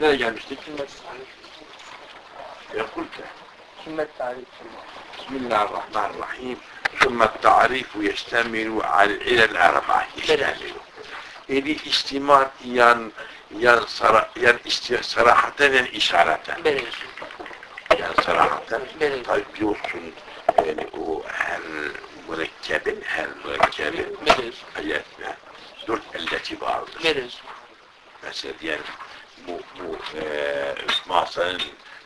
Nereye gelmiştik? Sümme tarif. يقول Sümme tarif. بسم الله الرحمن الرحيم ثم التعريف يشتمل على إلى الأربعة يشتمل إلي استمار ين ين صرا ين است- صراحة ين إشارة Berez. يعني صراحة Berez. طيب يوصل يعني هو هل مركب هل مركب Berez. آياتنا دول التي بعض Berez. bu, bu e, masanın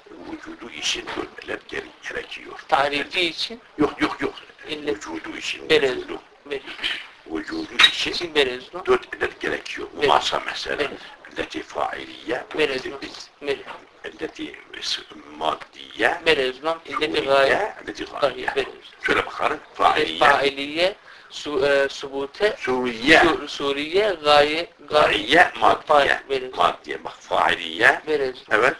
vücudu için ölmeler gerekiyor. Tarifi yani, için? Yok yok yok. İlle, vücudu için. Berez, vücudu. Berez. İçin, için berezlu. dört bilet gerekiyor. Berez. Masa mesela. Elleti failiye. Berezlu. Elleti maddiye. Berezlu. Elleti gaye. Elleti gaye. Şöyle bakalım. Failiye. Failiye. سبوته آه، سورية. سورية غاية غاية مادية مادية بخ بيرز اول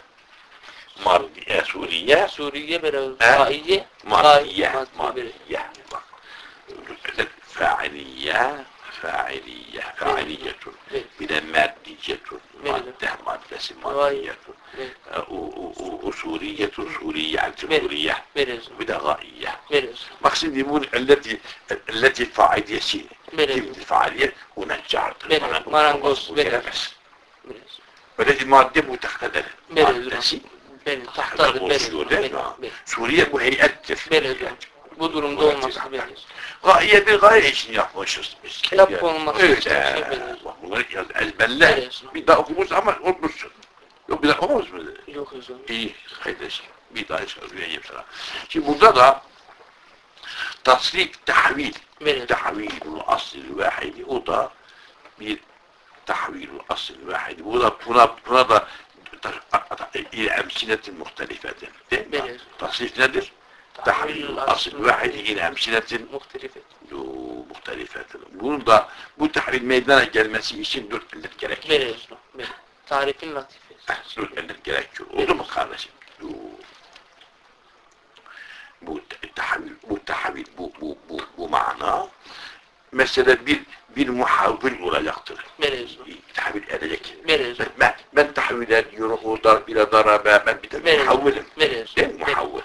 مادية سورية. سورية بيرز آه. غاية مادية مادية. فاعلية. فاعلية فاعلية. من مادية مادة مادة مادية. أصولية سورية عن سورية? بدا غائية. مقصد يقول التي التي الفاعلية شيء. كيف الفاعلية ونجار. Berez. بس. بدأت مادة Berez. مادة? شيء Berez. Tahtadır. Berez. Bu durumda olması berez. Gaye bir gaye için yapmışız biz. Kitap olması için şey berez. Bak bunları ezberle. Bir daha okumuz ama unutmuşsun. Yok bir daha okumaz mı? Yok hocam. İyi kardeşim. Bir daha söyleyeyim sana. Şimdi burada da tasrif tahvil. Tahvilul asl vahidi. O da bir tahvilul asl vahidi. Bu da buna, buna da il emsinetin muhtelifetin. Değil mi? Tasrif nedir? Tahvilul asl vahidi il emsinetin Muhtelif et. muhtelifet. Bunun da bu tahril meydana gelmesi için dört gerekiyor. Berez. no? Berez. Tarifin latifesi. Eh, Dört illet gerekiyor. Oldu mu kardeşim? Bu, bu tahvil, bu tahvil, bu, bu, bu, bu mana mesela bir bir muhavvil olacaktır. No? Tahvil edecek. Berez. Ben, ben, tahvil ediyorum, o darb ile darabe, ben bir de muhavvilim. Berez. Değil mi muhavvil?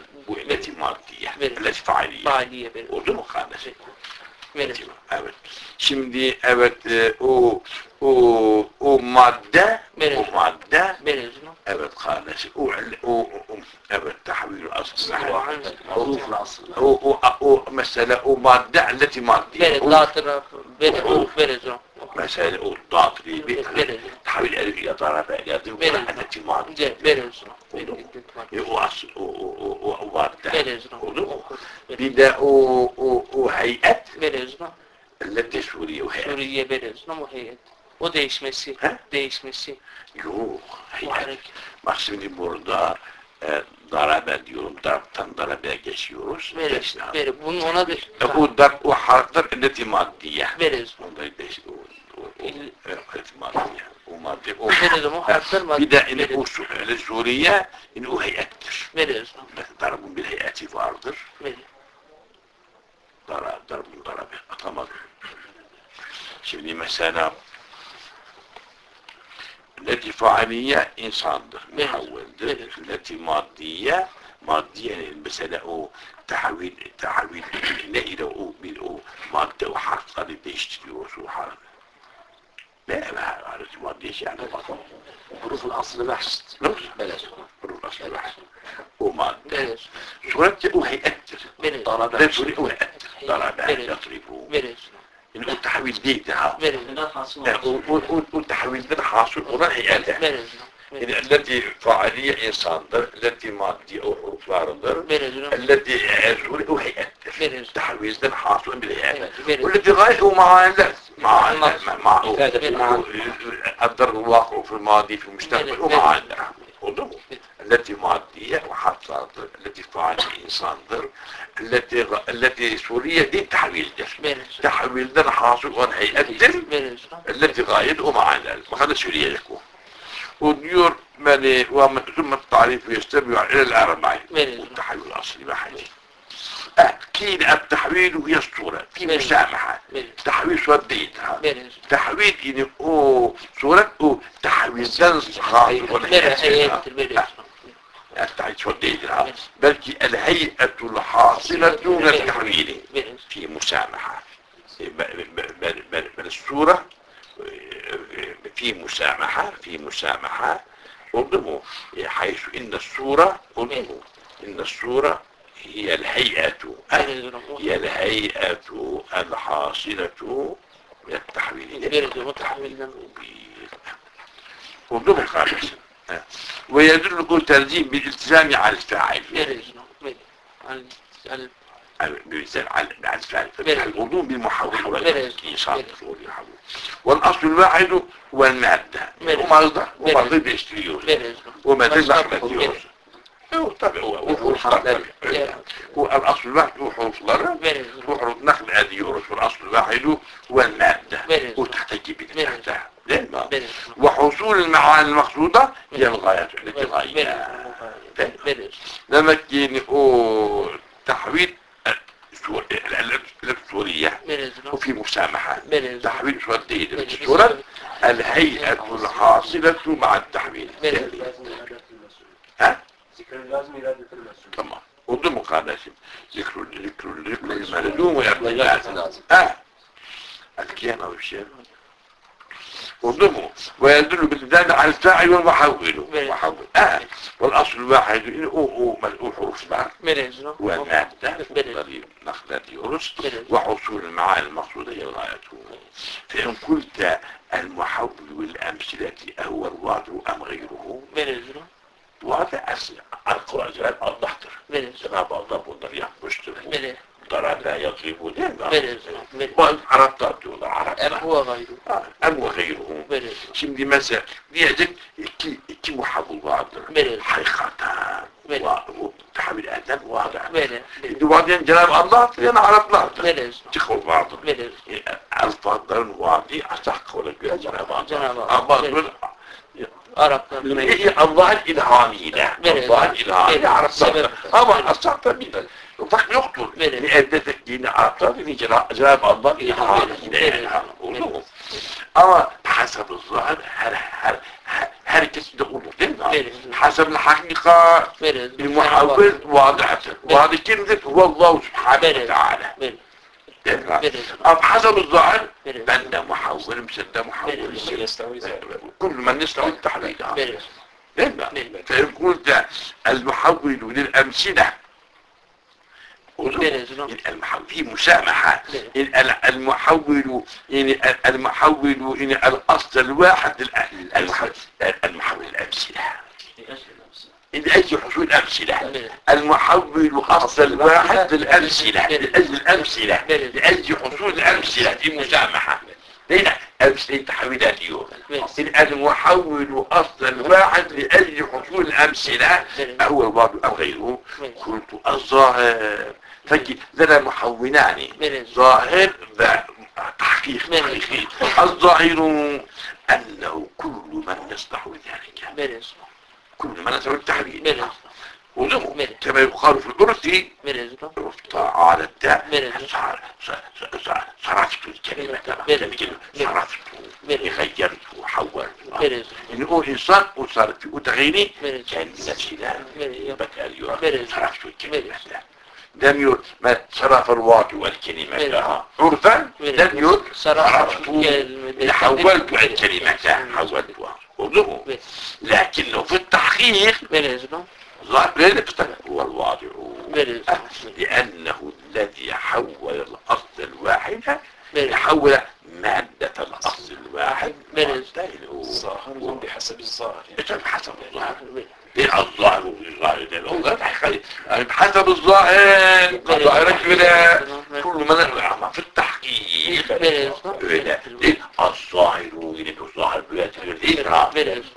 Bu illeti maddiye, Berez. illeti failiye. Faaliye berez. Oldu mu kardeşim? Berez. Evet. Şimdi evet e, o o o madde Evet. o madde Berez. no? evet kardeşim o o, o evet tahvil aslı وعن حروف الأصل o o o mesela o madde التي madde Berez. o, La taraf. Berez. Berez. no? mesela o dağıtırı bir Berez. tahvil elif ile darabe ile Berez. التي madde Berez. no? Oldu mu? Berez. E, o asıl o o o Veririz. Oldu Bir de o, o, o heyet veririz. Elbette Suriye o heyet. Suriye veririz ama heyet. O değişmesi. He? Değişmesi. Yok. Heyet. Bak burada e, darabe diyorum. Darptan darabeye geçiyoruz. Veririz. Verir. Bunun ona da... E, bu darp o harfler elleti maddiye. Veririz. Onda değiş, o, o, o, elleti maddiye. O madde o. Veririz o harfler maddiye. Bir de yani, o, öyle Suriye yani o heyettir. Veririz. Darbu Bir vardır. Berez. Dara, darbın darabe atamadım. Şimdi mesela التي فاعلية insandır, muhavveldir. التي maddiye, maddiye mesela o tahvil, tahvil ne ile o bir o madde o harfleri değiştiriyor o harf. لا ما وديش يعني بطل حروف الأصل بحث مش بلاش. حروف الأصل بحث وما بلاش. شو رأيك تقول هيأثر طرد رفري وهيأثر طرد يطرب تحويل دي تعال بلاش. تحويل دي تحاصل وما هيأثر بلاش. Yani elledi انساندر insandır, elledi maddi o ruhlardır, elledi erzul o heyettir. Tahvizden hasun bir heyettir. Elledi gayet o mahallelerdir. Abdurullah في الماضي في المستقبل ومعانده خذوا التي مادية وحصلتر التي فعل إنساندر التي التي سورية دي تحويل ده تحويل ده حاصل وان هيقدم التي غايد ومعانده ما خلاص سورية يكون Beni ve ثم التعريف يستمع Berez. no? والتحول الاصلي ما حاجة أكيد التحويل هي الصورة في. مسامحة تحويل صورة ديتها بلى تحويل إن أو صورة أو تحويل حاجة. بلى التحويل صورة ديتها بل الهيئة الحاصلة من التحويل في مسامحة بل الصورة في مسامحة في مسامحة انظروا حيث إن الصورة انظروا إن الصورة هي الهيئة هي الهيئة الحاصلة من التحويل انظروا خامسا ويدل ترجيم بالالتزام على الفاعل. بمثال على الفعل بلى. الوضوء بالمحول بلى. والإنشاط والأصل الواحد. وما وما وما هو طبعا هو هو يقول حرف حرف طبعا. هو الأصل الواحد هو حروف بلى وحروف نقل هذه يورس والأصل الواحد والمادة. بلى. وتحتاج لما بلى وحصول المعاني المقصودة هي الغاية التي غاية لما أو تحويل بلى وفي مسامحة. تحويل شرطين الصورة الهيئة الحاصلة مع التحويل. ها؟ تمام. وضم مقارنة ذكر ذكر ذكر الملزوم. اللازم آه الكيان أو الشيء. وضمه ويدل بالدال على الفاعل والمحول. محول آه والأصل الواحد انه أو أو ملؤوح حروف بعض يورس بلى وحصول المعاني المقصودة هي الغاية فإن قلت المحول والأمثلة هو الوضع أم غيره؟ أسلع القرآن زمان الضحتر بلى زمان الضب والضريح مشتر بلى ضرب لا يضرب دائما بلى بلى وعرفت تقول أم عرفت هو غيره أم وغيره بلى شمدي مثلا ديجك كي كي محول واضح بلى حقيقة بلى. وتحويل آدم واضح بلى وبعدين جناب الله لأن عرفنا بلى تخل بعض بلى الفضل واضي أصح ولا جناب الله جناب الله. أما أرق هي الله الإلهامي لا بلى. الله الإلهامي بلى. عرفنا سبب. أما أصحت وفق يقتل بلى. لأدة الدين عرفنا في جناب الله الإلهامي بلى. لا أما حسب الظاهر هل هل هل تسدقوا بلى. حسب الحقيقة بلى المحاول واضحة وهذه كلمة هو الله سبحانه بلى. وتعالى بلى تمام. بلى أم حسب الظاهر بلى بند محول مسد محول بلى. يستوي ذلك كل من يستوي التحليل بلى تمام. بلى. فإن قلت المحول في مسامحة. المحول إن المحول إن الأصل الواحد للأ- المحول المحول الأمثلة. إن أجل حصول الأمثلة. بلى المحول أصل الواحد للأمثلة. لأجل الأمثلة. لأجل حصول الأمثلة. في مسامحة. أمثلة تحويلات اليوم. المحول أصل الواحد لأجل حصول الأمثلة هو الواضح أو غيره. قلت الظاهر. فكي لنا محولان. ظاهر تحقيق حقيقي الظاهر أنه كل من يصلح ذلك. كل من يصلح التحليل بلى. كما يقال في الأرثي بلى على التاء صار- صرفت الكلمة. صرفت. غيرت وحولت إنه إنسان وصار في وتغييري بلى كان بلى. صرفت الكلمة. لم ير ما صرف الواقع والكلمة. لها عرفا. لم ير صرفت. حولت الكلمة حولتها. لكنه في التحقيق ليلة هو الواضع. لأنه الذي حول الأصل الواحد يحول مادة الأصل الواحد. الظاهر بحسب الظاهر. بحسب الظاهر؟ إيه الظاهر والظاهر ده الأول بحسب الظاهر الظاهر كده كل من في التحقيق. لا ليه الظاهر يريد الظاهر بيتغير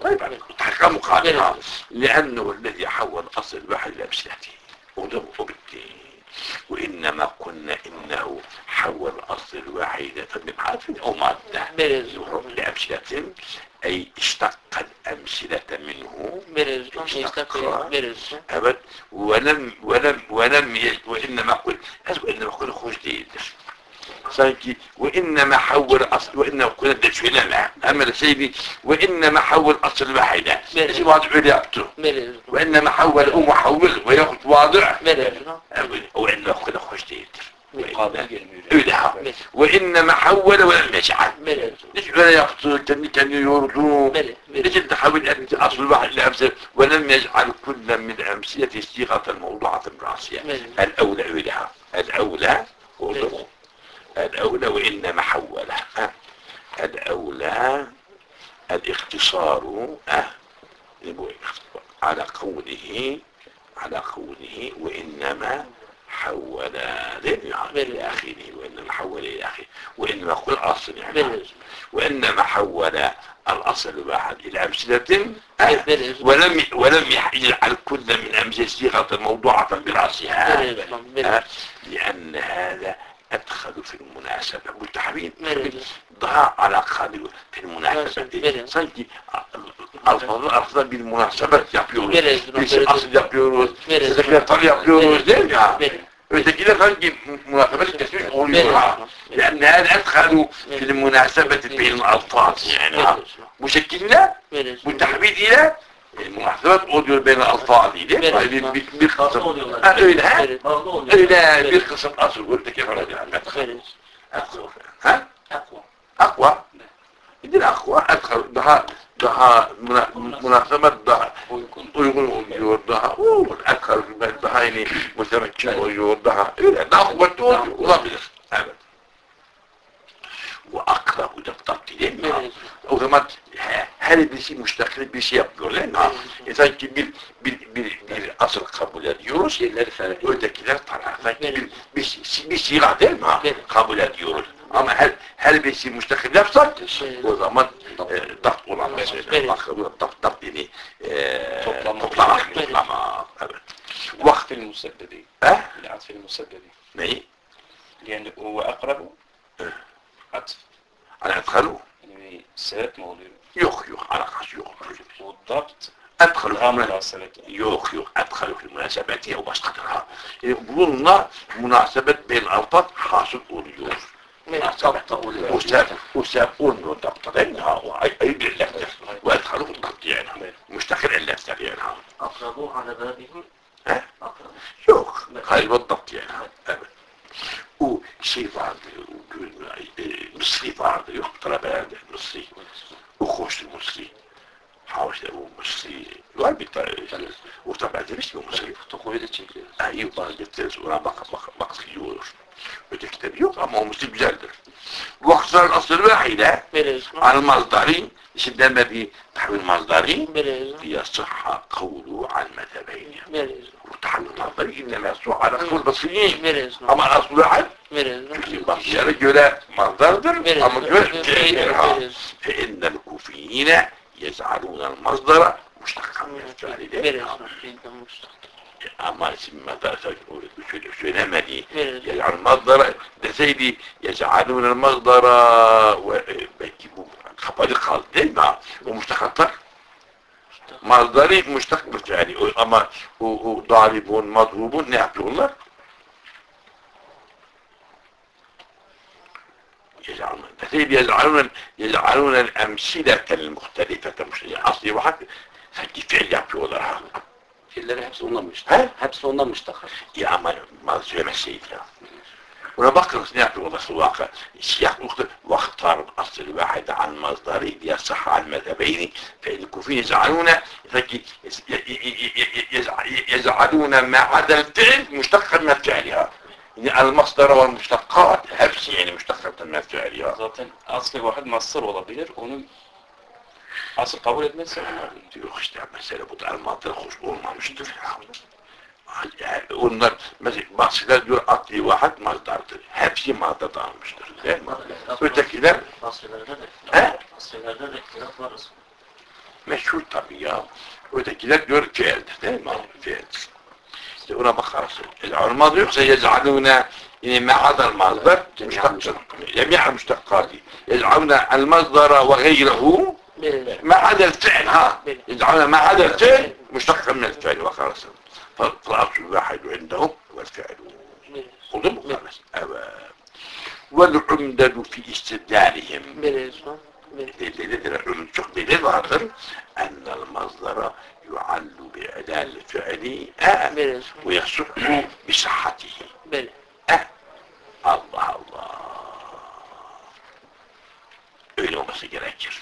طيب تحقق مقابلها لأنه الذي حول أصل الواحد لأمثلته وده بالدين وإنما قلنا إنه حول أصل الواحدة حرف أو بلى لأمثلة أي اشتق الأمثلة منه يستقر برزقهم أبد. ولم ولم ولم. وإنما قل أسوأ إنما قل خوش ديد سانكي وإنما حول أصل وإنما قل دشونا مع أما سيدي وإنما حول أصل واحدة بلى. إيش واضع علاقته وإنما حول أم محول ويأخذ واضع برزقهم أبد. وإنما قابل إلها وإنما حول ولم يجعل. ليش ولا يقتل كان كان يردون بلى ليش تحاول أن أصل واحد الأمثلة ولم يجعل كل من الأمثلة صيغة موضوعة براسية بلى الأولى إليها الأولى وضعه الأولى وإنما حوله أه. الأولى الاختصار. يبقى على قوله على قوله وإنما حول إلى آخره وإنما حول إلى آخره وإنما قل أصل برزقهم وإنما حول الأصل الواحد إلى أمثلة. ولم ولم يجعل كل من أمثلة صيغة موضوعة برأسها لأن هذا أدخل في المناسبة قلت حبيبي ضاع على قلب في المناسبة. الفضل الأفضل بالمناسبة. يبيروز برزقهم بيش الأصل يبيروز برزقهم. إذا كان طلع ده برزقهم إذا كده صنتي مناسبة كثير قولوا لأن هذا أدخل في المناسبة بين الألفاظ يعني. المناسبات أوديو بين الألفاظ دي برزقهم. بيختصر أقولها برزقهم لا بيختصر الأصل قلت كيف رجع برزقهم ها؟ أقوى. أقوى؟ يدير أقوى. أدخل ده ده منا- مناسبة ده ويكون ويقول يوضها أدخل في البيت ده يعني متمكن. ويوضها إيه ve akrabu takdide O zaman he, her birisi müştakil bir şey yapmıyorlar. Ha, e sanki bir bir bir, bir asıl kabul ediyoruz. Yerleri falan. Ötekiler para. Sanki bir, bir, bir, bir silah değil mi? Ha? Kabul ediyoruz. Ama her her birisi müştakil yapsak o zaman e, taht olamaz. Akrabu taht takdini e, toplamak. Toplamak. toplamak. Evet. Vaktil musebbedi. Eh? Fil musebbedi. Neyi? Yani o akrabu bununla münasebet bel avtat hasıl oluyor. Münasebet oluyor. O ser, o ser olmuyor tapta değil mi? Ha, o ay, ay bir lefter. Ve ethalu tapta yani. Müştakil el lefter yani. Akrabu ala babihim? He? Yok. Kalbi tapta yani. Evet. O şey vardı, o gün, e, Mısri vardı, yok beraber Mısri. O koştu Mısri. А уж его мусы. Варбита, уж там один из него мусы. Кто ходит çekiyor. Yani iyi vaziyetteyiz. Ona bak, bak, bak iyi olur. Öteki yok ama o mısır güzeldir. Vaksal asır ve hile al mazdari şimdi demedi tahvil mazdari ya sıhha kavlu an mezhebeyni. Bu tahvil mazdari inneme suha rasul basiri ama rasul an çünkü bakışlara göre mazdardır ama göre fe innel kufiyine شو نمدي برزقهم يجعل المصدر ده سيدي يجعلون المصدر ويجيبوا خبر الخلط دايما ومشتق مصدري مشتق بالفعل اما ضارب مضروب نعطون يجعلون ده سيدي يجعلون يجعلون الامثله المختلفه مش اصلي واحد فكي فعل يعطون لها اللي حبس والله مش ها؟ حبس والله مشتقل يا أما ما زي ما سيدنا وأنا بقرأ سنعت وضع الواقع. الشيخ مختلف واختار الأصل الواحد عن مصدري ليصح عن مذهبين. فإن الكوفيين يجعلون فكي- يز- ي- ي- ي- يزع- يجعلون ما عدا الفعل مشتقا من فعلها. يعني المصدر والمشتقات نفس يعني مشتقة من فعلها zaten asli واحد مصدر olabilir. Onun asıl kabul etmezse يخش mesela bu da almatı hoş olmamıştır. Onlar mesela bahseder diyor akli vahat mazdardır. Hepsi mazda dağılmıştır. Değil mi? Ötekiler Asırlarda da He? Asırlarda da ihtilaf var aslında. meşhur tabii ya. Ötekiler diyor fiildir değil mi? Fiildir. İşte ona bakarsın. العلماء yoksa يجعلون يعني ما عدا المصدر مشتق جميع المشتقات يجعلون المصدر وغيره ما عدا الفعل ها؟ يدعون ما عدا الفعل مشتق من الفعل وخلاص فالأصل الواحد عندهم هو الفعل بلى وضم خلاص. والعمدة في استدلالهم. بلى اسمه بلى للظاهر أن المصدر يعل آه بلى. اسمه ويصح بصحته. بلى. آه. الله الله. إلو بس جراجر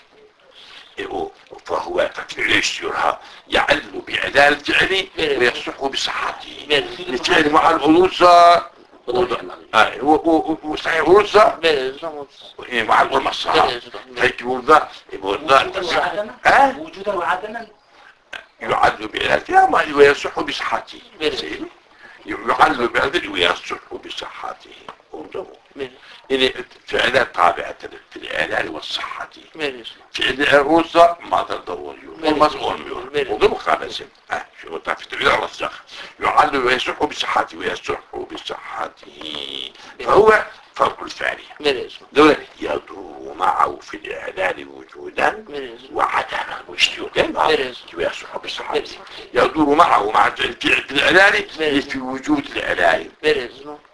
إيو فهو تفعيل يرها؟ يعل الفعل ويصح بصحته. بلى. الفعل مع الأنوثة. و- وصحيح بلى. اسمه مع الأنوثة اسمه فيقول ذا يقول ذا وجودا وعدما بألفها ما ويصح بصحته. يعد بألفها ويصح بصحته. انظروا إن فعلا طابعة في الإعلان والصحة. بلى اسمه فعل الأنثى ما تدور بلى. والمسؤول بلى. انظروا خالص آه شو تبيع الرسخ يعد ويصح بصحته. ويصح بصحته. فهو بلى اسمه دولة يدور معه في الإعلان وجودا وعدما وجودا يدور معه مع الفعل في الإعلان. في وجود الإعلان.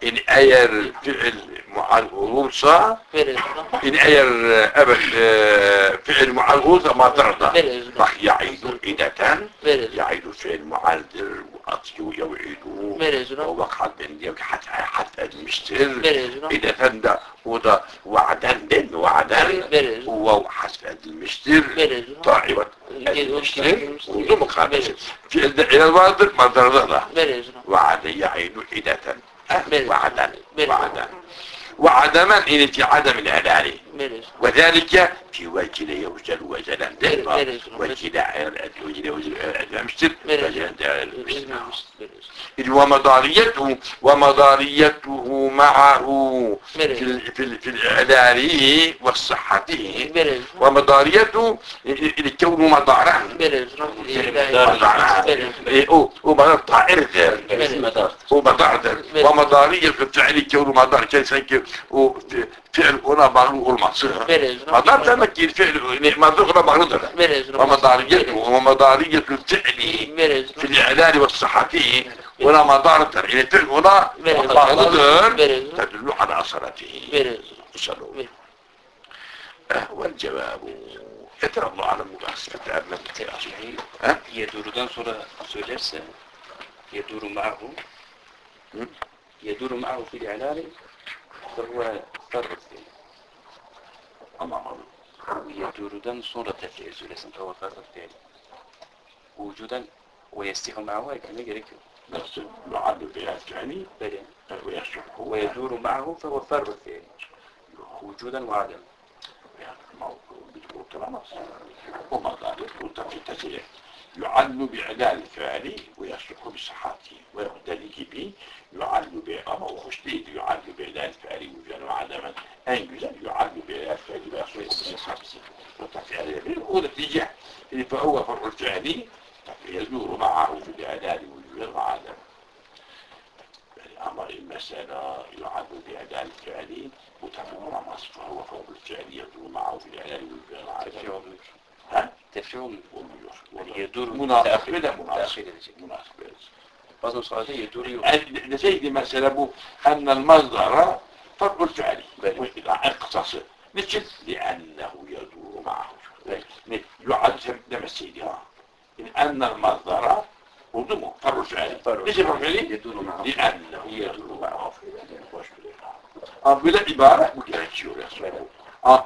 إن أير فعل مع الأنوثة بلى اسمه إن أير أبد آه، فعل مع الأنوثة ما ترضى. راح يعيد بلى يعيد فعل معدل وأطيو يوعد. بلى اسمه ووقع يوك حتى حتى المشتر. إذا تندى وضع وعدا دن وعدا. وحسب المشتر. يجي المشتر. خالص في إلى الواضح ما ترضى. بلى اسمه وعد يعيد عدة بلى. وعدا. وعدا. وعدما في عدم اسمه وذلك في وجل. وجل وجل وجل بلى. وجل المشتر بلى اسمه إذ ومضاريته ومضاريته معه في, في, في الإعلان وصحته ومضاريته الكون مضارا بلى إيه، ومضار طائر غير. ومضار ومضارية الفعل كون مضار كيف فعل هنا مغلوق المصير بلى اسمه مضار ده مكي الفعل مضار مغلوق بلى اسمه ومضاريته ومضارية الفعل بلى في اسمه الإعلان والصحة ولا مضارة إلى الفعل هنا بلى مضارة بلى اسمه تدل على أصلته بلى اسمه صلوا بلى. أه والجواب يترى الله على مباحث فتأمل ها؟ Yedur'dan sonra söylerse يدور معه Hı? يدور معه في الإعلان فهو Aman oğlum. يدور'dan sonra tefsir söylesin فهو فرد فعل وجودا ويستيح معه Nasıl yuaddu beyaz yani böyle ve yasuhu ويدور معه فهو فرد فعل وجودا وعدم yani mavku bir kurtulamaz. O madalya kurtarıcı يعل بإعلان الفعل ويصلح بصحته ويقتدي به يعل ب أما وخش دي يعل بإعلان الفعل وجل وعدما أن يعل بإعلان الفعل ويصلح بصحته وتفعل هو نتيجة فهو فرع الفعل يدور معه في الإعلان وجل وعدما أمر المسألة يعد بأداء الفعل متفق مصر فهو فوق الفعل يدور معه في الإعلان tefsir وعدما olmuyor müteahhir münasip. edecek. Münasip edecek. Bazı nuskalarda yedur yok. نسيت المسألة بو أن المصدر فرق الفعل. اختصاص نشل لأنه يدور معه يعد لما إن أن المصدر وضمه فرق الفعل ليش فرق الفعل؟ يدور معه لأنه يدور معه بلا عبارة ممكن تشير يا سيدي. آه